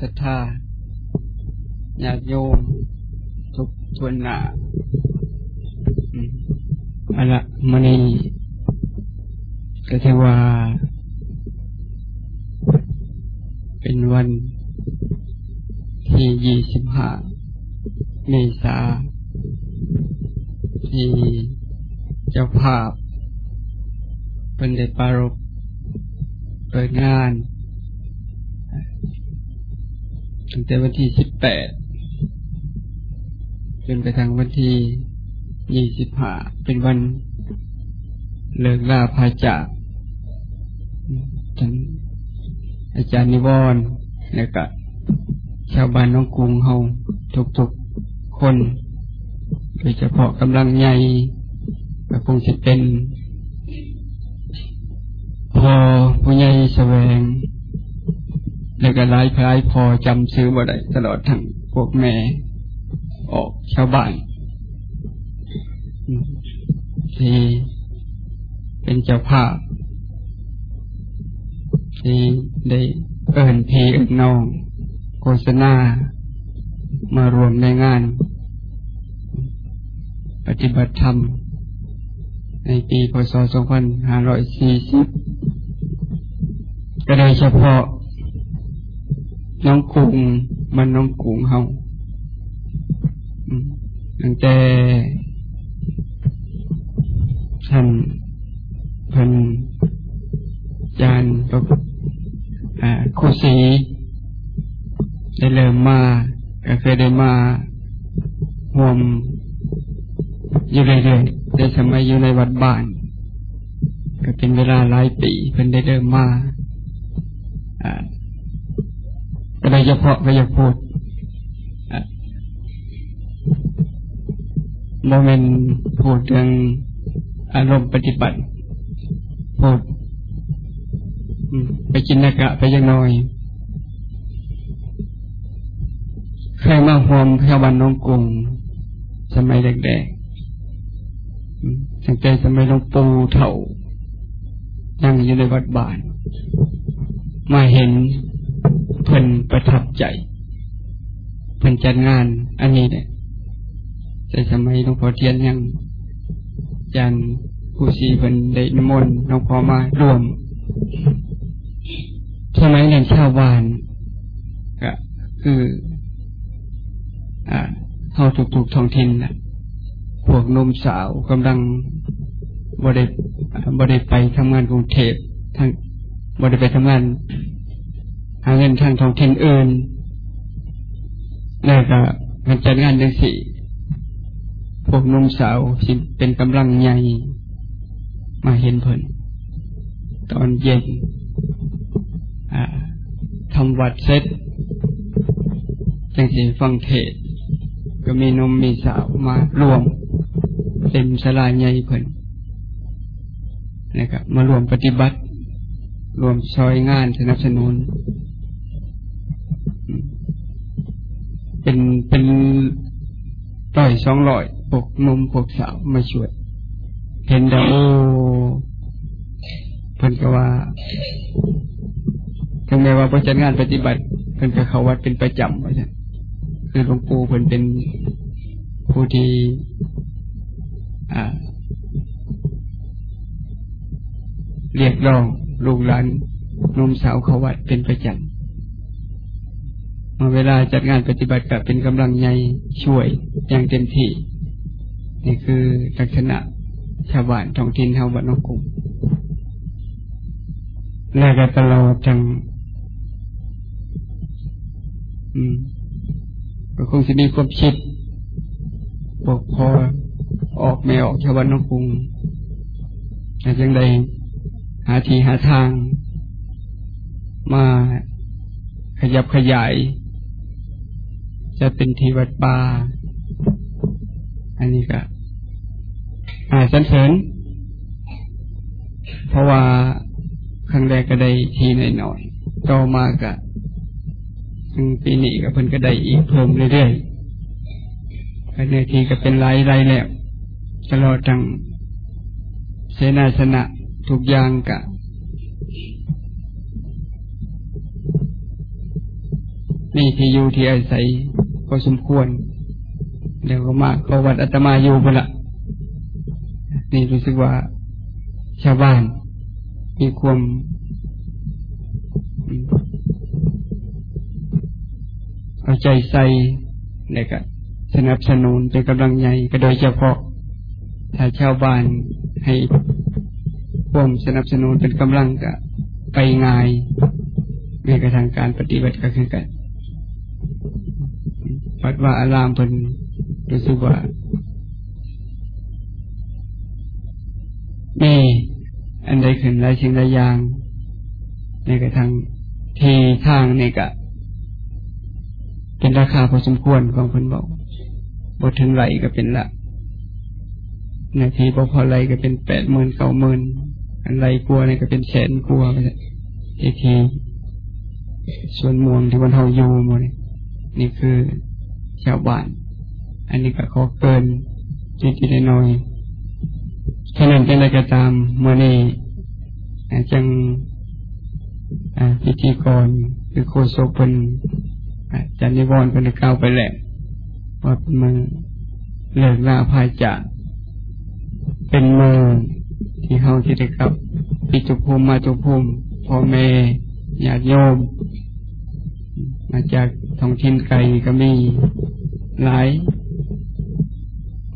ศรัทธาญาติโยม ทุกทวนหน้าอะละมันนี่ก็ถือว่าเป็นวันที่ยี่สิบห้าเมษาที่เจ้าภาพเป็นได้ปารกเปิดงาน ตั้งแต่วันที่สิบแปดจนไปทางวันที่ยี่สิบห้าเป็นวันเลิกลาพาจากท่านอาจารย์นิวรณ์แล้วก็ชาวบ้านน้องกรุงเฮาทุกๆคน โดยเฉพาะกำลังใหญ่ก็คงจะเป็นพอผู้ใหญ่แสวง แล้วก็หลายคล้ายพอจำซื้อบ่ได้ตลอดทั้งพวกแม่ ออกชาวบ้าน ที่เป็นเจ้าภาพ ที่ได้เอิญพีเอิญนอง โฆษณามารวมในงาน ปฏิบัติธรรม ในปีพศ 2540 ก็ได้เฉพาะ น้องกุ้งมันน้องกุ้งเฮาตั้งแต่ท่านเพิ่นยานก็ครูสีได้เริ่มมาก็เคยได้มาห่วมอยู่เรื่อยๆในสมัยอยู่ในวัดบ้าน ก็เป็นเวลาหลายปีเพิ่นได้เริ่มมา ก็ได้เฉพาะก็ยากพูดโมเมนพูดเรื่องอารมณ์ปฏิบัติพูดไปกินนักะไปยังน้อย เคยมาหวมพยาวันน้องกรุงสมัยเด็กๆสังเกตสมัยหลวงปูเถ่านั่งอยู่ในวัดบ้านมาเห็น เพิ่นประทับใจ เพิ่นจัดงาน อันนี้เนี่ยแต่สมัยหลวงพ่อเทียนยังจันผู้ชีเพิ่นได้นมนต์หลวงพ่อมารวม สมัยนั้นชาวบ้านก็คือ อ่าเฮาถูกๆท้องถิ่นนะพวกนมสาวกำลังบริบริไปทำงานกรุงเทพทางบริไปทำงาน หาเงินทางท้องถิ่นอื่น แล้วก็มันจัดงานดือนสี่ พวกนุ่มสาวสิเป็นกำลังใหญ่มาเห็นเพิ่นตอนเย็นทำวัดเสร็จจังสีฟังเทศ ก็มีนมมีสาวมารวม เต็มสลายใหญ่เพิ่นนะครับมารวมปฏิบัติ รวมซอยงานสนับสนุน เป็นเป็นร้อยสองร้อยปกนมปกสาวมาช่วย เห็นดาโอเพิ่นก็ว่าถึงแม้ว่าประจัดงานปฏิบัติเพิ่นก็เขาวัดเป็นประจำว่าใช่คือหลวงปู่เพิ่นเป็นผู้ที่อ่าเรียกร้องลูกหลานนมสาวเขาวัดเป็นประจำ มาเวลาจัดงานปฏิบัติกับเป็นกำลังใหญ่ช่วยอย่างเต็มที่นี่คือลักษณะชาวบ้านท้องถิ่นเฮาบ้านนกกุ้งและก็ตลอดจัง อืม ก็คงจะมีความคิดบอกพอออกไม่ออกชาวบ้านนกกุ้งแต่ยังใดหาทีหาทาง มาขยับขยาย จะเป็นทีวัดป่าอันนี้ก็อ่าสันเสริญ เพราะว่าครั้งแรกก็ได้ทีหน่อยๆต่อมาก็ซึ่งปีนี้ก็เพิ่นก็ได้อีกเพิ่มเรื่อยๆในทีก็เป็นไล่ไล่แล้วตลอดทั้งเสนาสนะทุกอย่างกะนมีที่อยู่ที่อาศัย ก็สมควร เดี๋ยวก็มาก็วัดอาตมาอยู่ไปละนี่รู้สึกว่าชาวบ้าน มีความเอาใจใส่แล้วก็สนับสนุนเป็นกำลังใหญ่ก็โดยเฉพาะ ถ้าชาวบ้านให้ความสนับสนุนเป็นกำลังก็ไปง่ายในกระทางการปฏิบัติก็คือกัน วัดว่าอารามเพิ่นรู้สึกว่ามีอันใดขึ้นหลายสิ่งหลายอย่าง ในกระทางทีทางนี่ก็เป็นราคาพอสมควรของเพิ่นบอกบทถึงไหลก็เป็นละนาทีพอพอไหลก็เป็นแปดหมื่นเก้าหมื่นอันไหลกลัวนี่ก็เป็นแสนกลัวไปทีทีส่วนมวงที่วันเฮาอยู่หมดนี่คือ ชาวบ้าน อันนี้ก็ขอเกินจิตๆน้อยแค่นั้นเป็นอะไรก็ตามเมื่อนี้จังพิธีกรคือโคโซเป็นจันนิวรณ์เป็นก้าวไปแหละว่าเป็นมือเลิกลาภายจากเป็นมือที่เฮาที่ได้กับปิจุภูมิมาจุภูมิพ่อแม่ญาติโยม มาจาก ท้องถิ่นไกลก็มีหลาย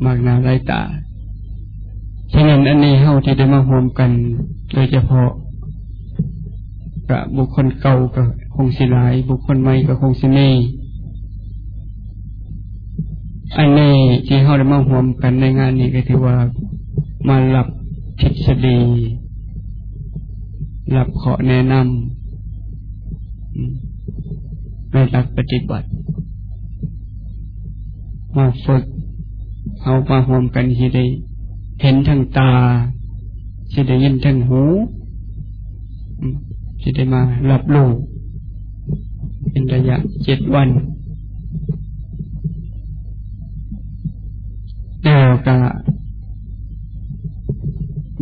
มากนาหลายตาฉะนั้นอันนี้เฮาที่ได้มาห่วมกัน โดยเฉพาะกับบุคคลเก่าก็คงสิหลาย บุคคลใหม่ก็คงสิมีอันนี้ที่เฮาได้มาห่วมกันในงานนี้ก็ถือว่ามาหลับทฤษฎีหลับขอแนะนำ ในหลักปฏิบัติ มาฝึกเอามาห่วมกันที่ได้เห็นทางตาที่ได้ยินทางหูที่ได้มารับรู้เป็นระยะเจ็ดวันแล้วก็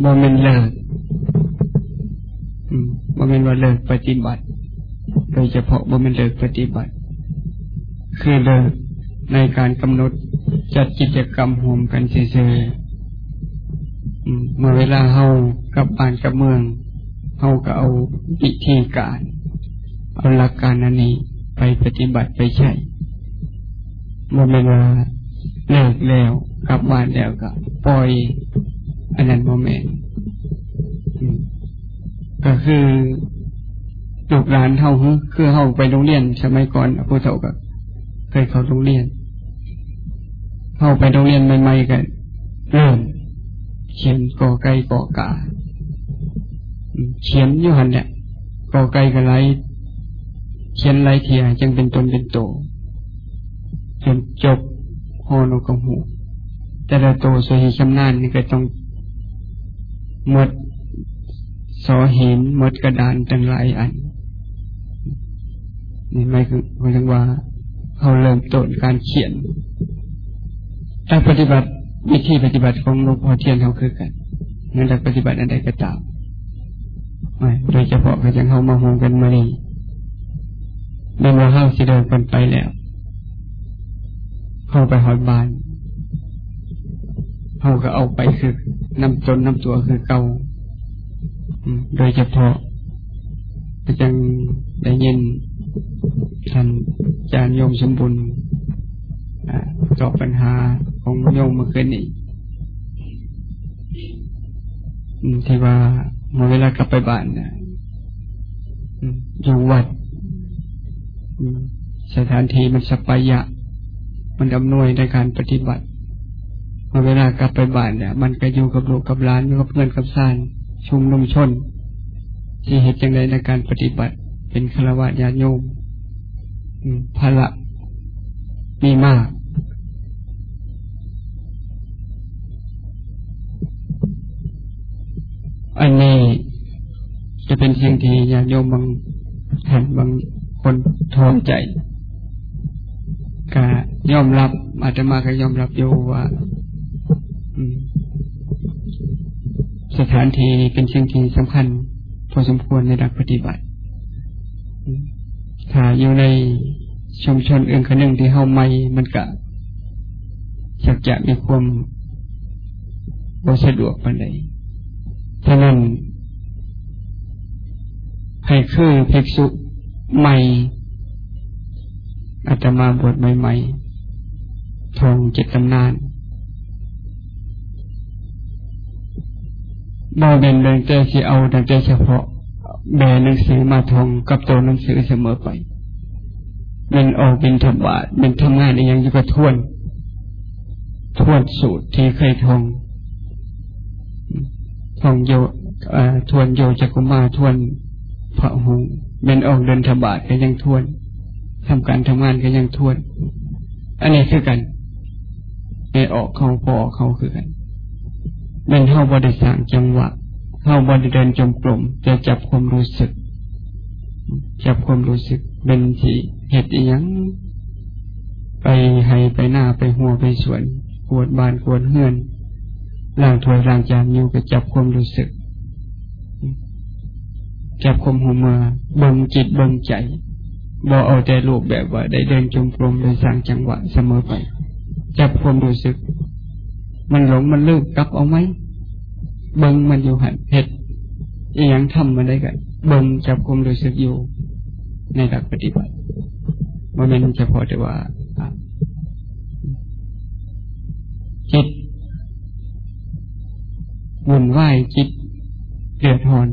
บ่เมนเลิกบ่เมนว่าเลิกปฏิบัติ โดยเฉพาะบ่เมนเลิกปฏิบัติ คือเลิกในการกำหนดจัดกิจกรรมห่วมกันเฉยๆเมื่อเวลาเฮากับบ้านกับเมืองเฮาก็เอาวิธีการเอาหลักการนันนี้ไปปฏิบัติไปใช้บ่เมนว่าเลิกแล้วกลับบ้านแล้วก็ปล่อยอันนั้นโมเมนต์ก็คือ ลูกหลานเท่าคือเท่าไปโรงเรียนสมัยก่อนผู้เฒ่าก็เคยเข้าโรงเรียน เข้าไปโรงเรียนใหม่ๆกันเริ่มเขียนกอไก่กอกาเขียนอยู่หันเนี่ยกอไก่กับไรเขียนไรเทียจึงเป็นตนเป็นโตจนจบฮโนกงหู แต่ละโตสวยชำนาญนี่ก็ต้องหมดสอเหินหมดกระดานตั้งหลายอัน นี่ไม่คือหมายถึงว่าเขาเริ่มต้นการเขียนการปฏิบัติวิธีปฏิบัติของหลวงพ่อเทียนเขาคือกันนั่นแหละปฏิบัติอันใดก็ตามโดยเฉพาะก็ยังเข้ามาหงกันมานี่ในว่าเฮาสิเดินกันไปแล้ว เข้าไปหอดบานเขาก็เอาไปคือนำตนนำตัวคือเก่าโดยเฉพาะจังได้ยิน ท่านอาจารย์โยมสมบุญตอบปัญหาของโยมเมื่อคืนนี้ที่ว่าเมื่อเวลากลับไปบ้านนะอยู่วัด สถานที่มันสปายะ มันอำนวยในการปฏิบัติพอเวลากลับไปบ้านเนี่ยมันก็อยู่กับลูกกับหลานอยู่กับเพื่อนกับซานชุมนุมชน ที่เหตุจังใดในการปฏิบัติ เป็นฆราวาสญาโยมภาระมีมากอันนี้จะเป็นสิ่งที่ญาโยมบางท่านบางคนท้อใจก็ยอมรับอาจจะมาก็ยอมรับโยว่าสถานที่เป็นสิ่งที่สำคัญ พอสมควรในดักปฏิบัติ ถ้าอยู่ในชุมชนอื่นคนหนึ่งที่เฮาไม่มันกะสักจะมีความบ่สะดวกปานใดฉะนั้นให้คือภิกษุใหม่อาตมาบวชใหม่ๆทองจ็ดตำนานบ่เป็นเรื่องแต่สิเอาดังแต่เฉพาะ แบหนังสือมาทองกับตัวหนังสือเสมอไปเป็นออกเป็นธบาตเป็นทำงานอย่างอยู่กับทวน ทวนสูตรที่เคยทองทองโยทวนโยจักุมาทวนพระหงเป็นออกเดินธบาตก็ยังทวนทำการทำงานก็ยังทวน อันนี้คือกันในออกเขาพอเขาคือกันเป็นเท่าบริสังจังหวะ เท่าบริเดินจมกลมจะจับความรู้สึก จับความรู้สึกเป็นที่เหตุอย่างไปให้ไปหน้าไปหัวไปสวนกวดบานกวดเฮือนล่างถวยล่างจานอยู่ก็จับความรู้สึก จับความหัวมือบ่งจิตบ่งใจบ่เอาแต่รูปแบบว่า ได้เดินจมกลมได้สร้างจังหวะเสมอไป จับความรู้สึก มันหลงมันลืมกลับเอาไหม เบิ่งมันอยู่หันเห็ดอีหยังทำมันได้กันเบิ่งจับความรู้สึกอยู่ในหลักปฏิบัติมันเป็นเฉพาะแต่ว่าจิตวุ่นวายจิตเดือดร้อน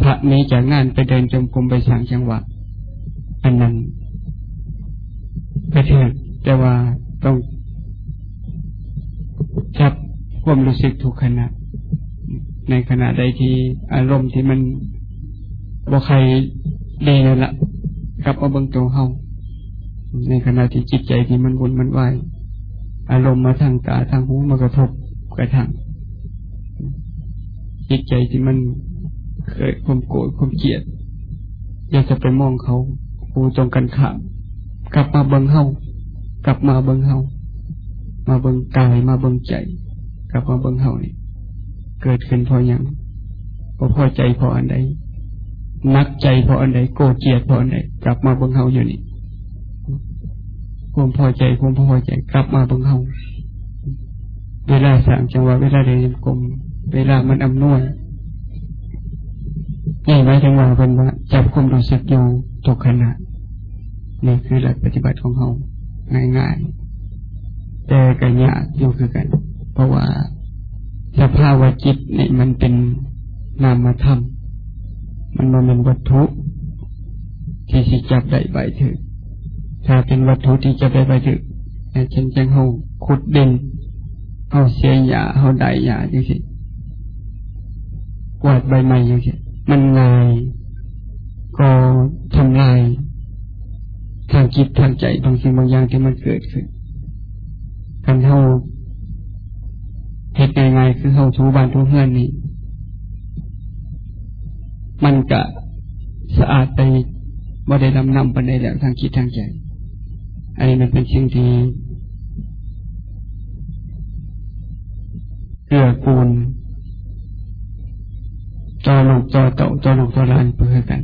พระนี้จากงานไปเดินจมกรมไปสั่งจังหวะอันนั้นไปเถิดแต่ว่าต้องจับความรู้สึกทุกขณะ ในขณะใดที่อารมณ์ที่มันบ่ใครดีนั่นละกลับมาเบิ่งตัวเฮาในขณะที่จิตใจที่มันวุ่นมันวายอารมณ์มาทางตาทางหูมากระทบกระทั่งจิตใจที่มันเคยความโกรธความเกลียด อยากจะไปมองเขาผูตรงกันข้ามกลับมาเบิ่งเฮากลับมาเบิ่งเฮามาเบิ่งกายมาเบิ่งใจ กลับมาเบิ่งเฮานี่ เกิดขึ้นเพราะอย่างพอพอใจเพราะอันใดนักใจเพราะอันใดโกรธเกลียดเพราะอันใดกลับมาบิ่งเฮาอยู่นี่ความพอใจความพอใจกลับมาบิ่งเฮาเวลาสามจังหวะเวลาเดินกลมเวลามันอำนวยนี่หมายถึงว่าเป็นว่าจับคุมรู้สึกอยู่ทุกขณะนี่คือหลักปฏิบัติของเขาง่ายๆแต่กันยากอยู่คือกัน เพราะว่า สภาวะจิตนี่มันเป็นนามธรรม มันมันเป็นวัตถุที่สิจับได้ใบถือถ้าเป็นวัตถุที่จะได้ใบถือเช่นจังเฮาขุดดินเอาเสียหยาเอาได้หยาจังสิกวาดใบไม้จังสิมันง่ายก็ทำลายทางจิตทางใจบางสิ่งบางอย่างที่มันเกิดขึ้นการเท่า เหตุง่ายๆคือเข้าชูบ้านทุกเพื่อนนี่ มันกะสะอาดไปบ่ได้ดำนำไปในแล้วทางคิดทางใจ อันนี้มันเป็นสิ่งที่เกื้อกูลจอลูกจอเต่าจอลูกจอลานเพื่อกัน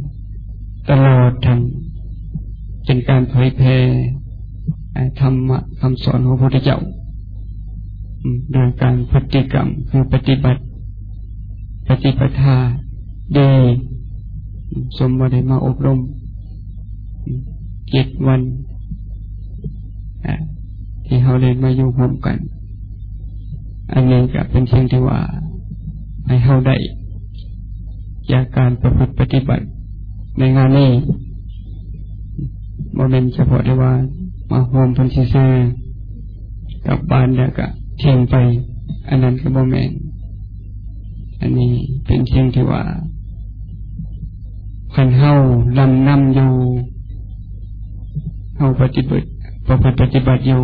ตลอดทั้งเป็นการเผยแพร่ธรรมะคำสอนของพระพุทธเจ้า โดยการปฏิกรรมคือปฏิบัติ ปฏิปทาดีสมบูรณ์มาอบรมเจ็ดวันที่เขาเรียนมาอยู่ร่วมกัน อันนี้ก็เป็นสิ่งที่ว่า ให้เขาได้จากการประพฤติปฏิบัติ ในงานนี้โมเมนเฉพาะได้ว่า มาโฮมพันซีเซกับบ้านแล้ว ก็ทิ้งไป อันนั้นก็บ่แมนอันนี้เป็นเชียงที่ว่าขันเฮาลำนำอยู่เฮาปฏิบัติประพฤติปฏิบัติอยู่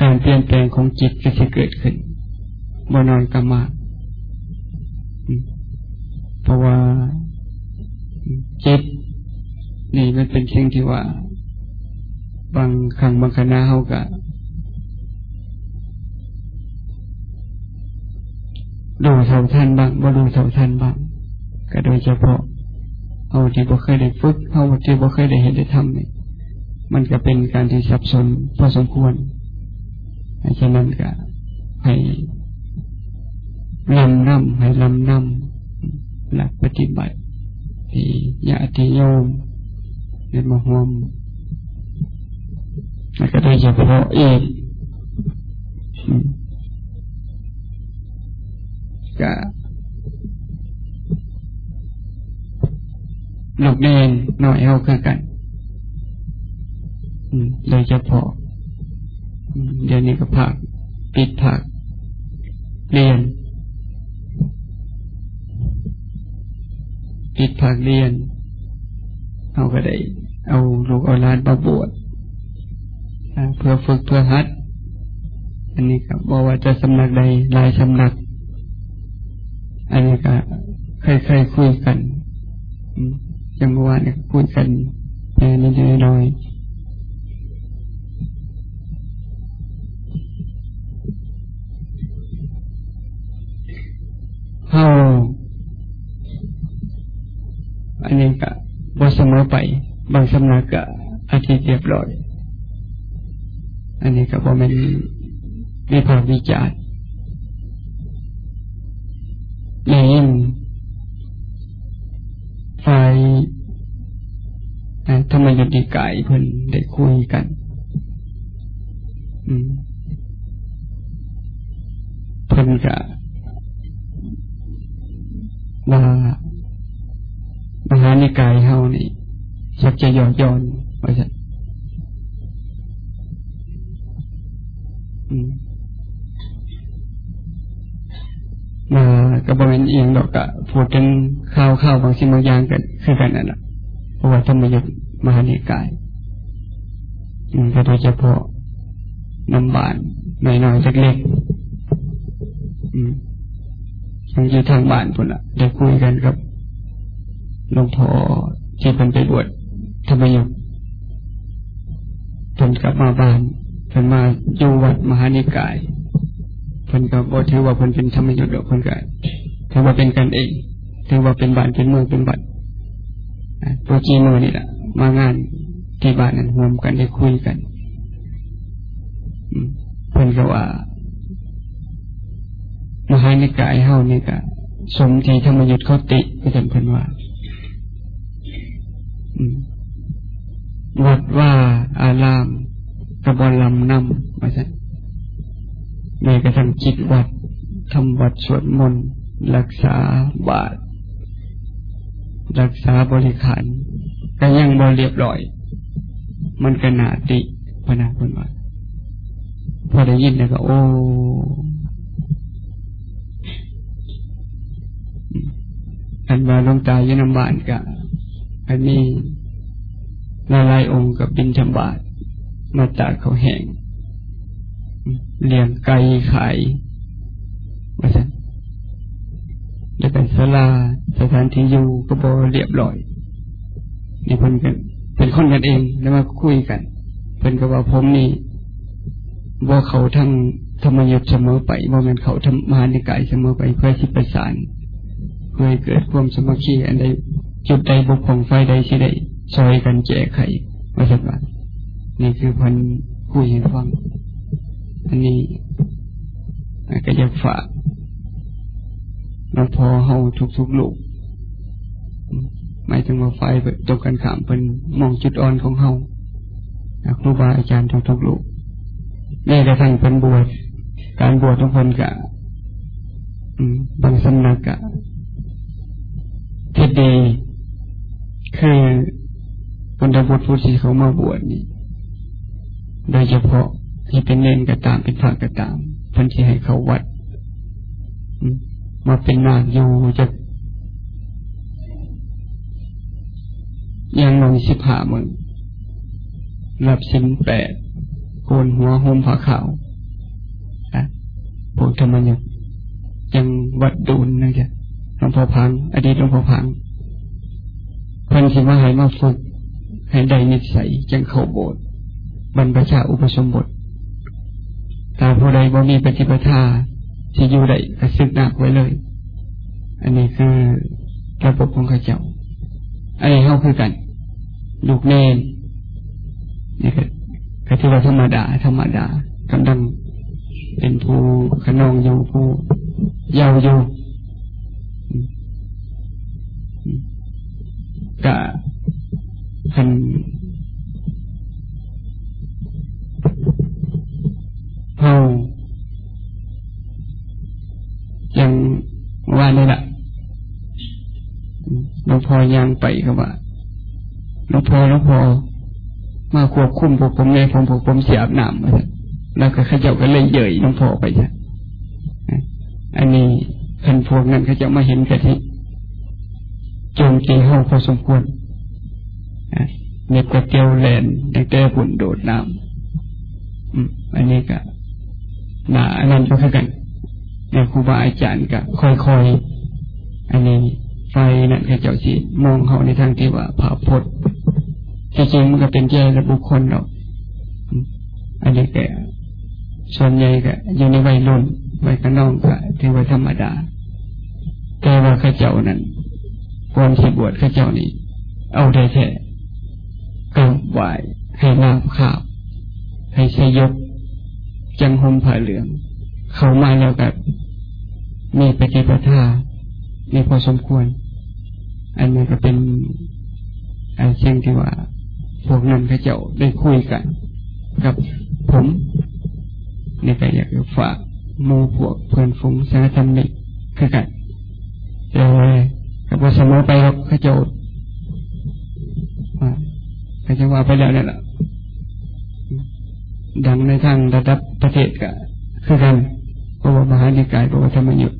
การเปลี่ยนแปลงของจิตก็จะเกิดขึ้นบ่นอนกรรมาเพราะว่าจิตนี่มันเป็นเชิงที่ว่า บางครั้งบางคณะเขาก็ดูเท่าท่านบ้างบ่ดูเท่าท่านบ้างก็โดยเฉพาะเฮาที่บ่เคยได้ฝึกเฮาที่บ่เคยได้เห็นได้ทำเนี่ยมันก็เป็นการที่สับสนพอสมควรฉะนั้นก็ให้ลำนำให้ลำนำหลักปฏิบัติที่ญาติโยมในมหวม แล้วก็โดยเฉพาะเองก็ลูกเนนหน่อยเอาคือกันโดยเฉพาะเดี๋ยวนี้ก็ผักปิดผักเรียน ปิดผักเรียนเอาก็ได้ เอาลูกเอาลานมาบวช เพื่อฝึกเพื่อฮัด อันนี้ก็บอกว่าจะสำนักใดลายสำนัก อันนี้ก็เคยๆค,คุยกันจังหวะเนี่ยคุยกันแค่นิดหน่อยเฮาอันนี้ก็บ่เสมอไป บางสำนักก็อาทิตย์เรียบร้อย อันนี้ก็บ่แม่นมีภาควิจารณ์ในยินฝ่ายธรรมยุติกายเพิ่นได้คุยกัน อืมเพิ่นก็มามหานิกายเฮานี่ชักจะย่อนย่อนว่าจะ มาก็บริเวณเอียงดอกกะพูดถึงข้าวข้าวบางสิ่งบางอย่างกันคือกันนั่นแหละเพราะว่าธรรมยุทธมหานิกายอืมก็โดยเฉพาะน้ำบานหน่อยเล็กๆอืมยังอยู่ทางบ้านพุ่นละได้คุยกันกับหลวงพ่อที่เป็นไปบวชธรรมยุทธ์เพิ่นกลับมาบ้าน เพิ่นมาอยู่วัดมหานิกายเพิ่นก็บ่ถือว่าเพิ่นเป็นธรรมยุทธ์ดอกเพิ่นก็ถือว่าเป็นกันเองถือว่าเป็นบ้านเป็นเมืองเป็นบัดตัวจีมือนี่แหละมางานที่บ้านนั้นรวมกันได้คุยกันเพิ่นก็ว่ามหานิกายเฮานี่ก็สมที่ธรรมยุทธ์เขาติก็จำเพิ่นว่าวัดว่าอาราม กระบอลำนำว่าสั่นในกระทั่งจิตวัดทำวัดสวดมนต์รักษาบาตรรักษาบริขารก็ยังบริเรียบร้อย มันก็นาติพนาคนว่าพอได้ยินแล้วก็ โอ้อันว่าลงตายยนำบานกะอันนี้ลายลายองค์กับบินชำบาท มาจากเขาแห่งเลี้ยงไก่ขายว่าสันจะเป็นสลาสถานที่อยู่ก็บอเรียบร้อยนี่เพิ่นกันเป็นคนกันเองแล้วมาคุยกันเพิ่นก็ว่าผมนี่ว่าเขาทั้งธรรมยุทธ์เสมอไปว่ามันเขาทำมาในกายเสมอไปเพื่อสิประสานเพื่อเกิดความสมัครีอันใดจุดใดบุกของไฟใดที่ใดซอยกันแก้ไขว่าสักว่า นี่คือพันคุยให้ฟัง อันนี้ก็อยากฝากหลวงพ่อเฮาทุกๆลูกหมายถึงว่าไฟตรงกันขามเป็นมองจุดอ่อนของเฮาครูบาอาจารย์ทุกๆลูกนี่กระทั่งเป็นบวชการบวชทุกคนกะบางสำนักกะที่ดีคือคนดบุตรผู้ที่เขามาบวชนี่ โดยเฉพาะที่เป็นเน้นก็ตามเป็นพระก็ตามพันที่ให้เขาวัดมาเป็นนากอยู่จะยังลงสิบห้ามือรับสินแปดโกนหัวห่มผ้าขาวพวกธรรมยุยังวัดดูนนะจ๊ะหลวงพ่อพัง อดีตหลวงพ่อพังพิ่นสิมาให้มาฝึก ให้ได้นิสัยจังเข้าโบสถ์ บรรพชาอุปสมบทตาผู้ใดบ่มีปฏิปทาที่อยู่ได้กระซึกหนักไว้เลย อันนี้คือระบบของข้าเจ้า อันนี้เขาคือกัน ลูกเนนนี่ก็ก็ที่ว่าธรรมดา ธรรมดากำลังเป็นผู้ขนองอยู่ผู้เยาวอยู่กะพัน พ่อยังไปก็ว่าหลวงพ่อหลวงพ่อมาควบคุมพวกผมในผมพวกผมเสียบน้ำแล้วก็ขาเจ้าก็เลยเย่ยหลวงพ่อไปใช่อันนี้พันพวกนั้นเขาจะมาเห็นกะทิโจมตีห้องพอสมควรเน็บกระเตียวแลนแต่แต่ปุ่นโดดน้ำอันนี้ก็นาอันนั้นก็คือกันในครูบาอาจารย์ก็ค่อยๆอันนี้ ไฟนั่นคือเจ้าสิมองเขาในทางที่ว่าผ่าพดที่จริงมันก็เป็นแย่ระบุคคลหรอกอันนี้แกส่วนใหญ่ก็อยู่ในวัยรุ่นวัยกระน้องก็ถือว่าธรรมดา แต่ว่าข้าเจ้านั้นก่อนที่บวชข้าเจ้านี่เอาได้แท้ก็ไหวให้ลาบข้าวให้สยบจังหมผ้าเหลือง เขามาแล้วกับมีปฏิปทามีพอสมควร อันนี้ก็เป็นอันเชิงที่ว่า พวกนั้นข้าเจ้าได้คุยกัน กับผมนี่ก็อยากจะฝากมูพวกเพื่อนฟุ้งสารธรรมิกคือกันเออกับว่าสมอไปหรอกข้าเจ้าข้าจะว่าไปแล้วนี่แหละดังในทางระดับประเทศก็คือกันเพราะว่ามหานิกายเพราะว่าธรรมยุทธ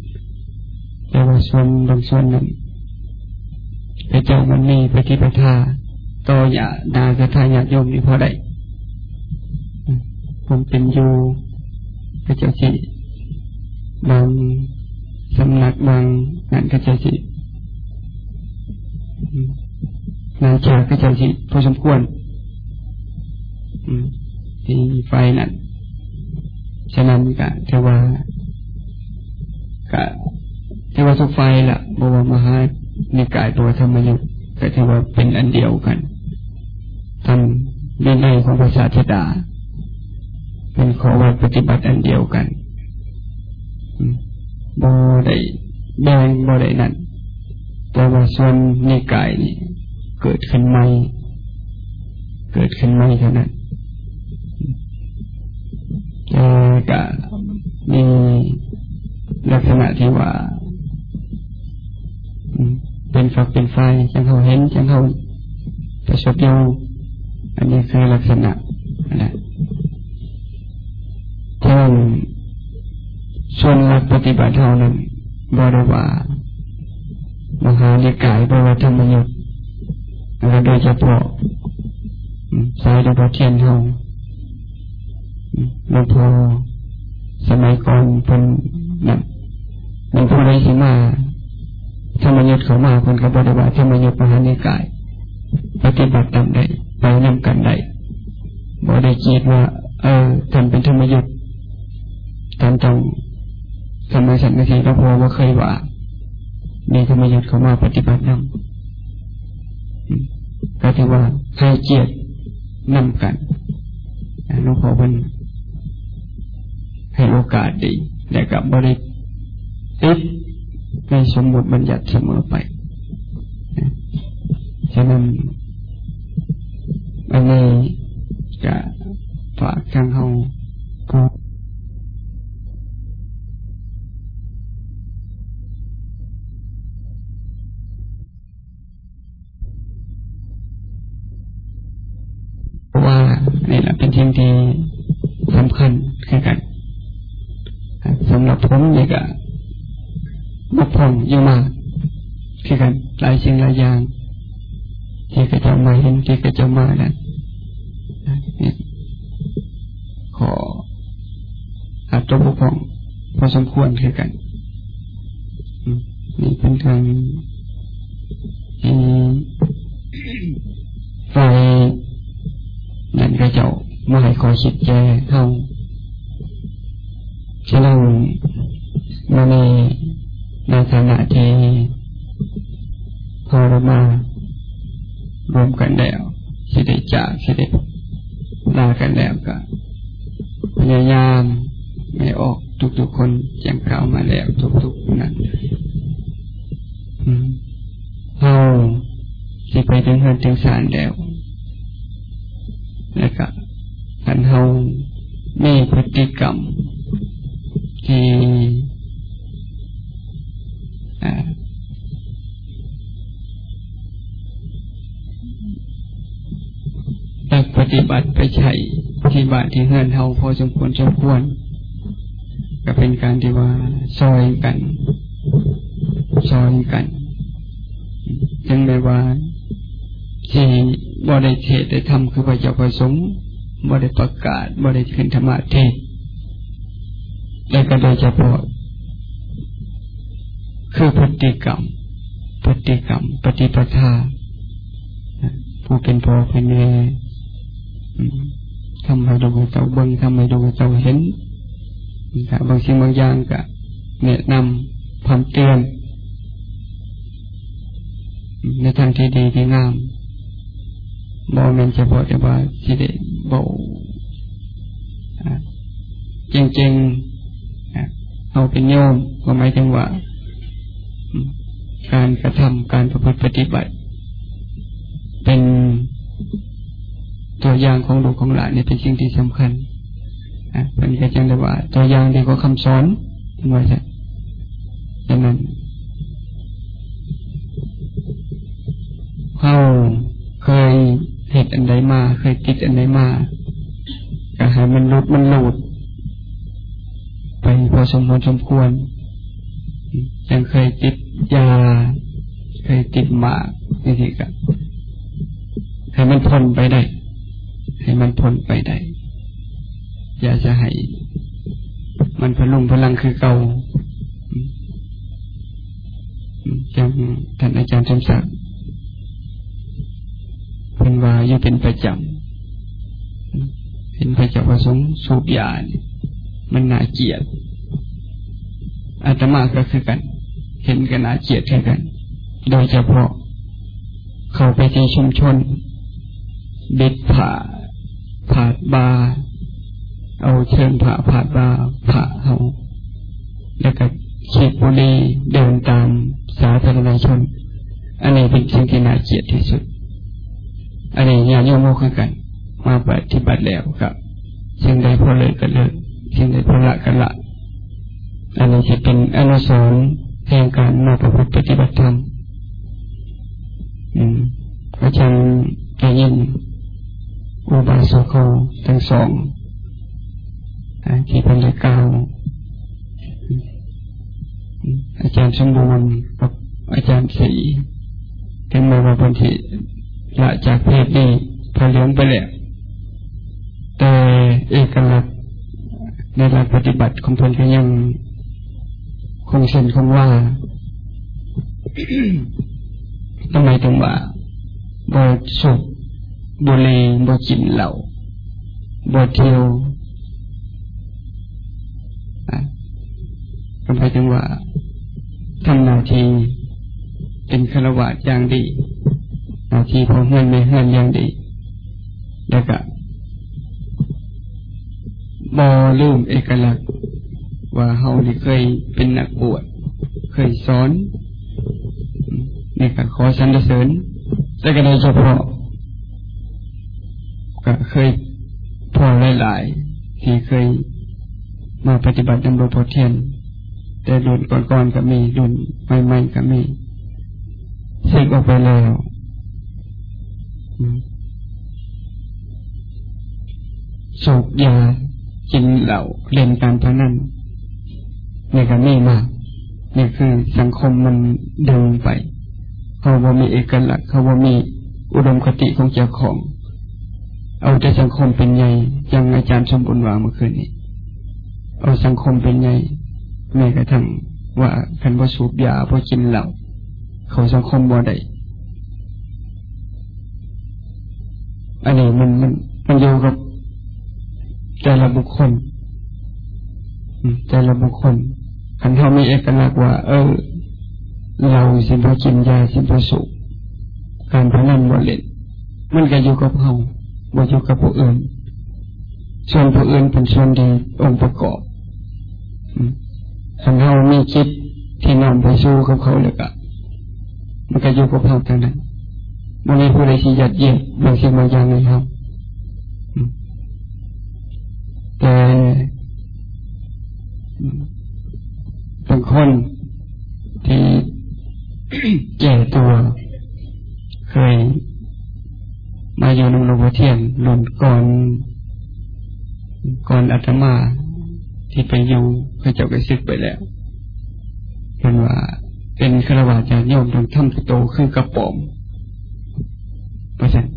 แต่ว่าส่วนบางส่วนนั้น พระเจ้ามันมีปฏิปทาต่ออย่าดาจะทายาโยมนี่พอได้ผมเป็นอยู่พระเจ้าสิบางสำนักบางงานพระเจ้าสินายชาพระเจ้าสิพอสมควรที่ไฟนั่นฉะนั้นก็เทวาก็เทวาทุกไฟละบวมหา นิกายตัวธรรมยุทธ์ก็เทว่าเป็นอันเดียวกันทำในในของภาษาเทดา เป็นขอวัดปฏิบัติอันเดียวกันบ่ได้แบ่งบ่ได้นั่นแต่ว่าส่วนนิกายนี่เกิดขึ้นใหม่เกิดขึ้นใหม่เท่านั้นเออกะมีลักษณะที่ว่า เป็นฝักเป็นไฟจังเขาเห็นจังเขาประสบอยู่อันนี้คือลักษณะนะท่านส่วนหลักปฏิบัติเท่านั้นบริวามหาลิกายบริวารธรรมยุทธ์และโดยเฉพาะสายดอกเทียนเท่าหลวงพ่อสมัยก่อนเป็นนั่นหลวงพ่อไรสิมา ธรรมยุทธ์เขามาคนกับบริวารธรรมยุทธ์มหานิกาย ปฏิบัติตามได้ไปนำกันได้บ่ได้คิดว่า เออท่านเป็นธรรมยุทธ์ท่านต้องทำไมสันนิษฐานหลวงพ่อว่าเคยว่ามีธรรมยุทธ์เขามาปฏิบัตินำก็ถือว่าให้เกียรตินำกันหลวงพ่อเป็นให้โอกาสดีแต่กับบริติด ในสมมติบัญญัติเสมอไปฉะนั้นอันนี้จะฝากทางเขาก็ว่านี่แหละเป็นสิ่งที่สำคัญคือกันสำหรับผมนี่ก็ บกพร่องอยู่มากคือกันหลายสิ่งหลายอย่างที่กระจะมาเห็นที่กระจะมานั้นขออาจจะบกพร่องพอสมควรคือกันนี่เป็นทางไฟนั่นก็จะมาให้ขอคิดแจเท่าฉะนั้นมาใน ในฐานะที่พอเรามารวมกันแล้วสิได้จากสิได้ลากันแล้วก็พยายามไม่ออกทุกๆคนแจ้งข่าวมาแล้วทุกๆนั้นเราสิไปถึงเฮือนถึงศาลแล้วแล้วก็ท่านเฮามีพฤติกรรมที่ ตักปฏิบัติไปใช้ที่บ้านที่เฮือนเฮาพอสมควรสมควร ก็เป็นการที่ว่าซอยกันซอยกันจึงไม่ว่าที่บ่ได้เทศได้ทำคือพระเจ้าประสงค์บ่ได้ประกาศบ่ได้ขึ้นธรรมะเทศและก็โดยเฉพาะ คือพฤติกรรม พฤติกรรม ปฏิปทา ผู้เป็นพ่อเป็นแม่ทำให้ดูเจ้าเบิ้งทำให้ดูเจ้าเห็นบางสิ่งบางอย่างก็แนะนำความเตือนในทางที่ดีที่งามบอมันเฉพาะแต่ว่าสิเดบอจริงๆเอาเป็นโยมก็หมายถึงว่า การกระทำการประพฤติปฏิบัติ เป็นตัวอย่างของลูกของหลานเนี่ยเป็นสิ่งที่สำคัญเป็นกระจังได้ว่า ตัวอย่างดีกว่าคำสอนว่าใช่ดังนั้นเขาเคยเหตุอันใดมา เคยติดอันใดมาก็ให้มันลดมันหลุดไปพอสมควรสมควรยังเคยติด ยาเคยติดหมากนี่สิกับให้มันพ้นไปได้ ให้มันพ้นไปได้อย่าจะให้ มันพลุงพลังคือเก่าจังท่านอาจารย์สมศักดิ์เป็นว่าอยู่เป็นประจำเป็นพระเจ้าประสงค์สูบยาเนี่ยมันน่าเกียดอาตมาก็คือกัน เห็นกันน่าเกียดคือกัน โดยเฉพาะ เข้าไปที่ชุมชนบิดผ่าผาดบา เอาเชิญผ่าผาดบาผ่าเอาแล้วก็ขีดบุรีเดินตามสาธารณชน อันนี้เป็นสิ่งที่น่าเกียดที่สุด อันนี้ญาโยมโมคือกัน มาปฏิบัติแล้วครับสิ่งใดพอเลยก็เลยสิ่งใดพอละก็ละ อันนี้จะเป็นอนุสรณ์ แห่งการมาประพฤติปฏิบัติธรรมอืมอาจารย์ได้ยินอุบาสกทั้งสองที่เป็นเลกาอาจารย์สมบูรณ์กับอาจารย์สีถึงแม้ว่าบางทีละจากเพศนี้พอเลี้ยงไปแล้วแต่เอกลักษณ์ในหลักปฏิบัติของเพื่นก็ยัง งเส้นคงว่าทำไมถึงว่าบดสุบบุรีบดกินเหล่าบดเที่ยวทำไมถึงว่าทำนาทีเป็นฆราวาสอย่างดีนาทีพอเฮือนไม่เฮือนอย่างดี แล้วก็บอลืมเอกลักษณ์ ว่าเฮาที่เคยเป็นนักบวชเคยสอนนี่ก็ขอสรรเสริญแต่ก็โดยเฉพาะก็เคยพอหลายๆที่เคยมาปฏิบัติดำรงพอเทียน แต่รุ่นก่อนๆก็มีรุ่นใหม่ๆก็มีสึกออกไปแล้วสูบยากินเหล้าเล่นการพนัน นี่ก็มีมากนี่คือสังคมมันเดึงไป เขาว่ามีเอกลักษณ์เขาว่ามีอุดมคติของเจ้าของ เอาแต่สังคมเป็นใหญ่ยังอาจารย์สมบูรณ์วางเมื่อคืนนี้ เอาสังคมเป็นใหญ่แม้กระทั่งว่าคันว่าสูบยาพอกินเหล้าเขาสังคมบ่ได้อันนี้มันมันมันอยู่กับแต่ละบุคคลแต่ละบุคคล ขันเขามีเอกลักษณ์ว่า เออ เราสิบกินยาสิบสุการพนันบริเล่นมันก็อยู่กับเฮาบ่อยู่กับผู้อื่น ส่วนผู้อื่นเป็นส่วนดีองค์ประกอบคันเฮามีคิดที่นำไปสู้กับเขาเลยก็มันก็อยู่กับเฮาทางนั้นมันมีผู้ใดที่ยัดเยียดบางสิ่งบางอย่างในเฮาแต่างคนที่แก่ตัว เคย มาอยู่ในหลวงพ่อเทียนหลุนก่อน ก่อนอาตมา ที่ไปอยู่พระเจ้าก็ซึกไปแล้วเป็นว่า เป็นฆราวาสญาโยมต้องทำโตขึ้นกระป๋อมเพราะฉะนั้น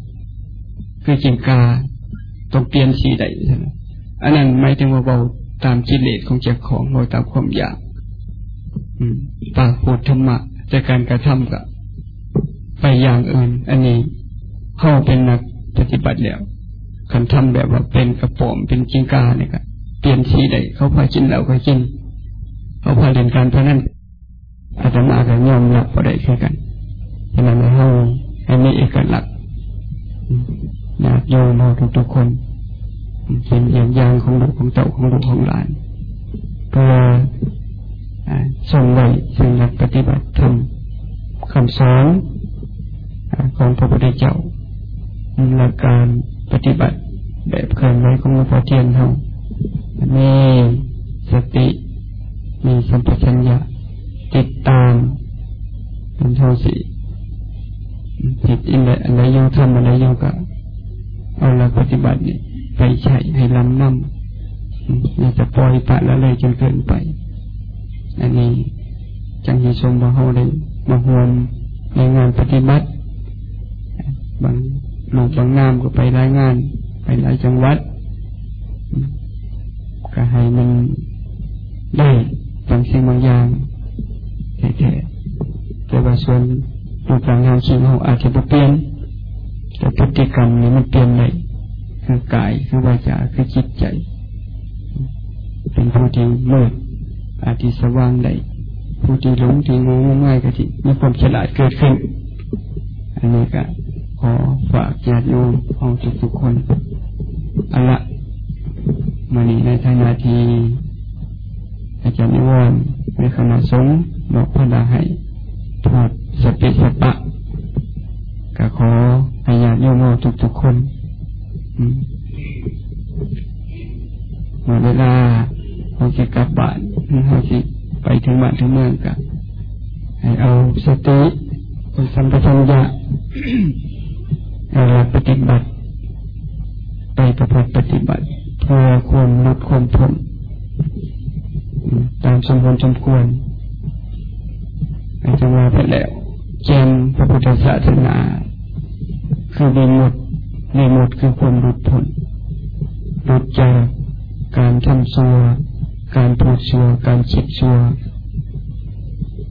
คือจิงกาต้องเปลี่ยนสีใดใช่ไหมอันนั้นไม่ถึงว่าเบาตามกิเลสของเจ้าของเราตามความอยาก ปากพูดธรรมะจากการกระทำกับไปอย่างอื่น อันนี้เข้าเป็นนักปฏิบัติแล้วคันทำแบบว่าเป็นกระป๋อมเป็นจิงกาเนี่ยก็เปลี่ยนสีใดเขาพากินเราก็กิน เขาพาเรียนการเพราะนั้นอาตมากับยอมรับก็ได้คือกันฉะนั้นให้ให้มีเอกลักษณ์อยากโยมเราทุกๆคนเป็นอย่างยางของลูกของเต่าของลูกของหลานเพื่อ ส่งไว้ซึ่งนักปฏิบัติธรรมคำสอนของพระพุทธเจ้าหลักการปฏิบัติแบบเคลื่อนไหวของหลวงพ่อเทียนเฮามีสติ มีสัมปชัญญะติดตามเป็นเท่าสีจิตอินอะไรอะไรโยทำอะไรโยก็เอาละปฏิบัตินี่ไปใช้ให้ลำน้ำอย่าจะปล่อยปะละเลยจนเกินไป อันนี้จังหีชมบ่เฮได้มาห่วมในงานปฏิบัติ บางลูกบางนามก็ไปรายงาน ไปหลายจังหวัด ก็ให้มันได้บางสิ่งบางอย่างแท้ๆแต่ว่าส่วนลูกหลานงานชีวิตเราอาจจะเปลี่ยน แต่พฤติกรรมนี้มันเปลี่ยนไลยคือกายคือวาจาคือจิตใจ เป็นผู้ที่มืด อาทิสว่างได้ผู้ที่หลงที่งงง่ายก็ที่มีความฉลาดเกิดขึ้น อันนี้ก็ขอฝากญาติโยมของทุกๆคนอัละมานีในฐานะที่อาจารย์นิวรณ์ในคณะสงฆ์บอกพระดาให้ถอดสติสปะก็ขอให้ญาติโยมทุกๆคนเมื่อเวลา เขาจะกลับบ้านเขาจะไปถึงบ้านถึงเมืองกับให้เอาสติสัมปชัญญะเราปฏิบัติ ไปประพฤติปฏิบัติ เพื่อความลดความพ้นตามสมควรสมควรอาจจะมาไปแล้วเกณฑ์พระพุทธศาสนา คือดีหมดในหมดคือความหลุดพ้นหลุดจากการทำซัว การพูดซัวการคิดซัว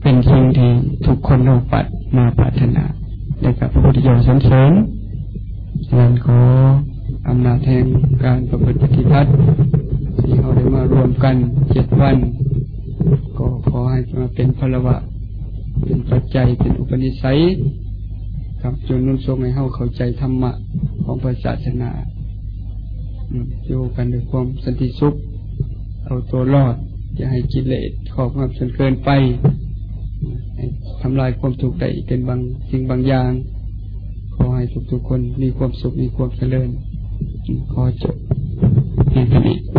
เป็นสิ่งที่ทุกคนลงปัดมาปรารถนาได้กับพระพุทธเจ้าสรรเสริญนั้นขออำนาจแห่งการประพฤติปฏิบัติที่เขาได้มารวมกันเจ็ดวัน ก็ขอให้มาเป็นพลวะ เป็นปัจจัยเป็นอุปนิสัยครับจนนุ่นทรงให้เข้าเข้าใจธรรมะของพระศาสนาอยู่กันด้วยความสันติสุข เอาตัวรอด อย่าให้กิเลสขอบงำจนเกินไปทำลายความถูกได้เป็นบางสิ่งบางอย่าง ขอให้ทุกๆคนมีความสุขมีความเจริญ ขอจบเพียงเท่านี้